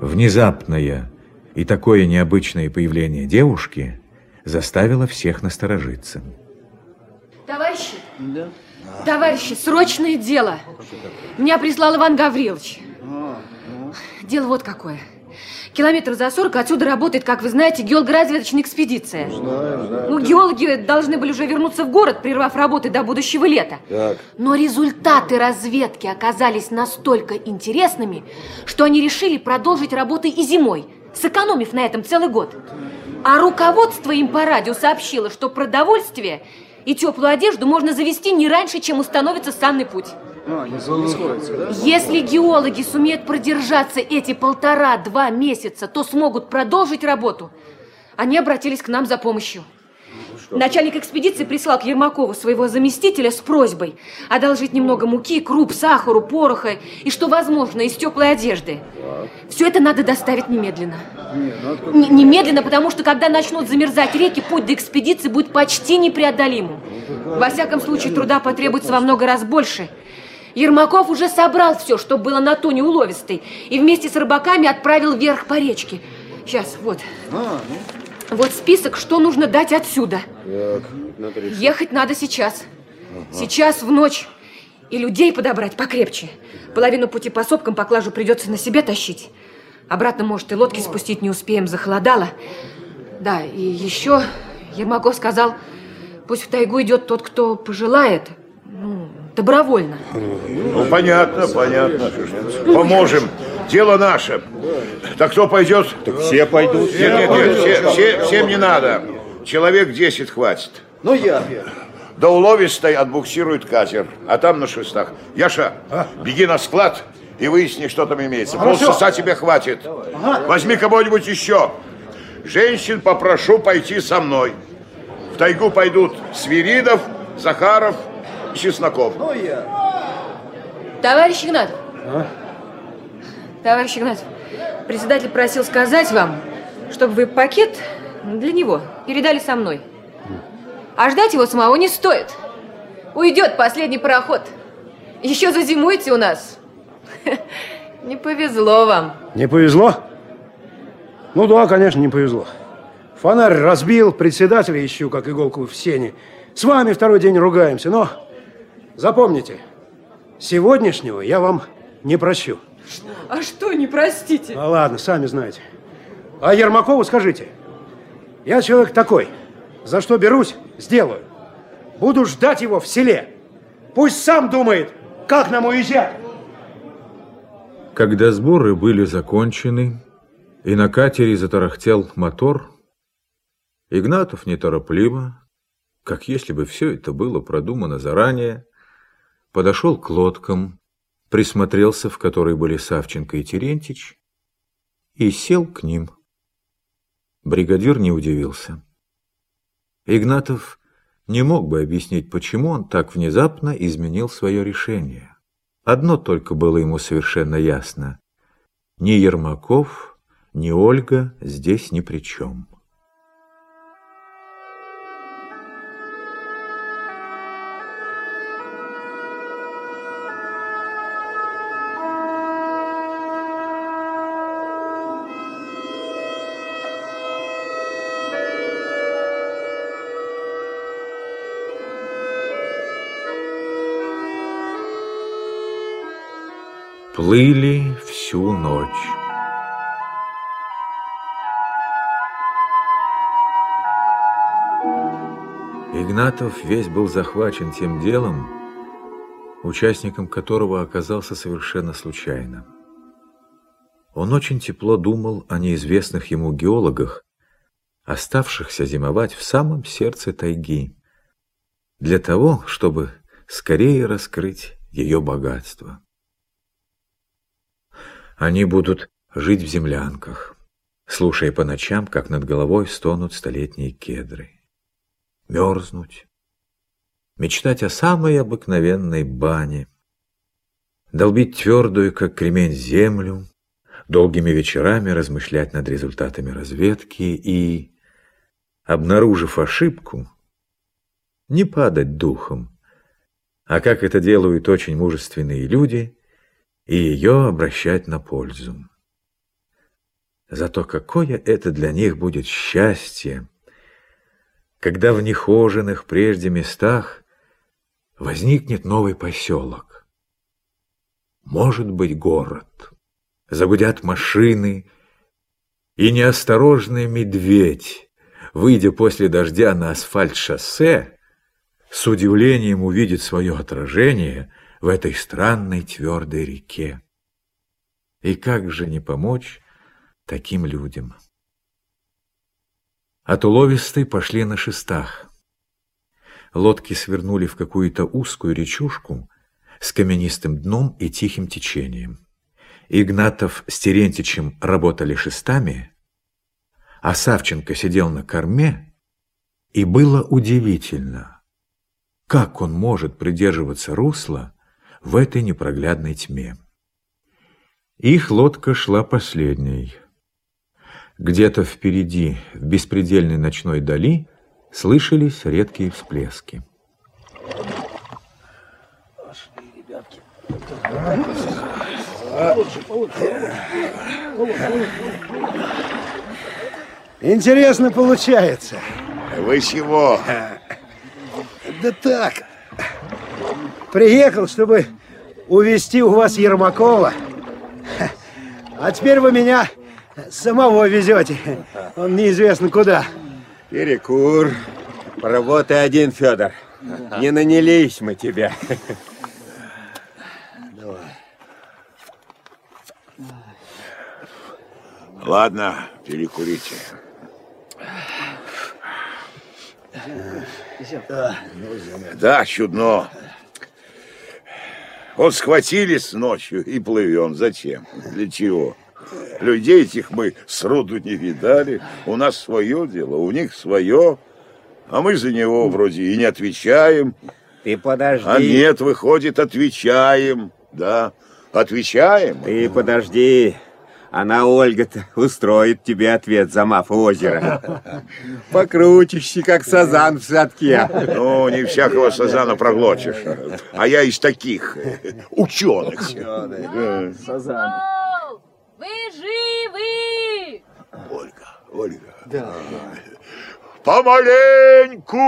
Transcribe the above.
Внезапное и такое необычное появление девушки заставило всех насторожиться. Товарищи, да? товарищи, срочное дело. Меня прислал Иван Гаврилович. Дело вот какое. Километр за 40 отсюда работает, как вы знаете, геолого-разведочная экспедиция. Знаю, знаю. Ну, геологи должны были уже вернуться в город, прервав работы до будущего лета. Так. Но результаты разведки оказались настолько интересными, что они решили продолжить работы и зимой, сэкономив на этом целый год. А руководство им по радио сообщило, что продовольствие и теплую одежду можно завести не раньше, чем установится санный путь. А, не, сходится, да? Если геологи сумеют продержаться эти полтора-два месяца, то смогут продолжить работу. Они обратились к нам за помощью. Ну, Начальник экспедиции прислал к Ермакову своего заместителя с просьбой одолжить немного муки, круп, сахару, пороха и, что возможно, из теплой одежды. Так. Все это надо доставить немедленно. Ну, Н немедленно, потому что когда начнут замерзать реки, путь до экспедиции будет почти непреодолимым. Ну, Во всяком случае, труда потребуется во много раз больше – Ермаков уже собрал все, что было на туне уловистой, и вместе с рыбаками отправил вверх по речке. Сейчас, вот. А, ну. Вот список, что нужно дать отсюда. Так, надо Ехать надо сейчас. Ага. Сейчас, в ночь. И людей подобрать покрепче. Половину пути по сопкам поклажу придется на себе тащить. Обратно, может, и лодки спустить не успеем, захолодало. Да, и еще Ермаков сказал, пусть в тайгу идет тот, кто пожелает. Ну, добровольно. Ну, понятно, понятно. Поможем. Дело наше. Так кто пойдет? Так все пойдут. Нет, нет, нет, все, все, всем не надо. Человек 10 хватит. Ну, я. До уловистой отбуксирует катер, а там на шестах. Яша, а? беги на склад и выясни, что там имеется. Хорошо. Полчаса тебе хватит. Ага. Возьми кого-нибудь еще. Женщин попрошу пойти со мной. В тайгу пойдут Свиридов, Захаров, Чесноков. Ну, я. Товарищ Игнатов. А? Товарищ Игнатов, председатель просил сказать вам, чтобы вы пакет для него передали со мной. А ждать его самого не стоит. Уйдет последний пароход. Еще зазимуете у нас. Не повезло вам. Не повезло? Ну да, конечно, не повезло. Фонарь разбил, председателя ищу, как иголку в сене. С вами второй день ругаемся, но Запомните, сегодняшнего я вам не прощу. А что не простите? А ладно, сами знаете. А Ермакову скажите, я человек такой, за что берусь, сделаю. Буду ждать его в селе. Пусть сам думает, как нам уезжать. Когда сборы были закончены, и на катере затарахтел мотор, Игнатов неторопливо, как если бы все это было продумано заранее, подошел к лодкам, присмотрелся, в которой были Савченко и Терентич, и сел к ним. Бригадир не удивился. Игнатов не мог бы объяснить, почему он так внезапно изменил свое решение. Одно только было ему совершенно ясно. Ни Ермаков, ни Ольга здесь ни при чем. Плыли всю ночь. Игнатов весь был захвачен тем делом, участником которого оказался совершенно случайно. Он очень тепло думал о неизвестных ему геологах, оставшихся зимовать в самом сердце тайги, для того, чтобы скорее раскрыть ее богатство. Они будут жить в землянках, слушая по ночам, как над головой стонут столетние кедры. Мерзнуть, мечтать о самой обыкновенной бане, долбить твердую, как кремень, землю, долгими вечерами размышлять над результатами разведки и, обнаружив ошибку, не падать духом, а как это делают очень мужественные люди – и ее обращать на пользу. Зато какое это для них будет счастье, когда в нехоженных прежде местах возникнет новый поселок. Может быть, город. Загудят машины, и неосторожный медведь, выйдя после дождя на асфальт шоссе, с удивлением увидит свое отражение в этой странной твердой реке. И как же не помочь таким людям? От уловистой пошли на шестах. Лодки свернули в какую-то узкую речушку с каменистым дном и тихим течением. Игнатов с Терентичем работали шестами, а Савченко сидел на корме, и было удивительно, как он может придерживаться русла в этой непроглядной тьме. Их лодка шла последней. Где-то впереди, в беспредельной ночной дали, слышались редкие всплески. Интересно получается. Вы чего? Да так. Приехал, чтобы увезти у вас Ермакова. А теперь вы меня самого везете. Он неизвестно куда. Перекур. Поработай один, Федор. Не нанялись мы тебя. Ладно, перекурите. Да, чудно. Вот схватились ночью и плывем. Зачем? Для чего? Людей этих мы сроду не видали. У нас свое дело, у них свое. А мы за него вроде и не отвечаем. Ты подожди. А нет, выходит, отвечаем. Да, отвечаем. Ты подожди. Она, Ольга-то, устроит тебе ответ за маф озера. Покрутишься, как сазан в садке. Ну, не всякого сазана проглотишь. А я из таких ученых. Сазан. Вы живы! Ольга, Ольга. Да. Помаленьку!